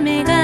雨が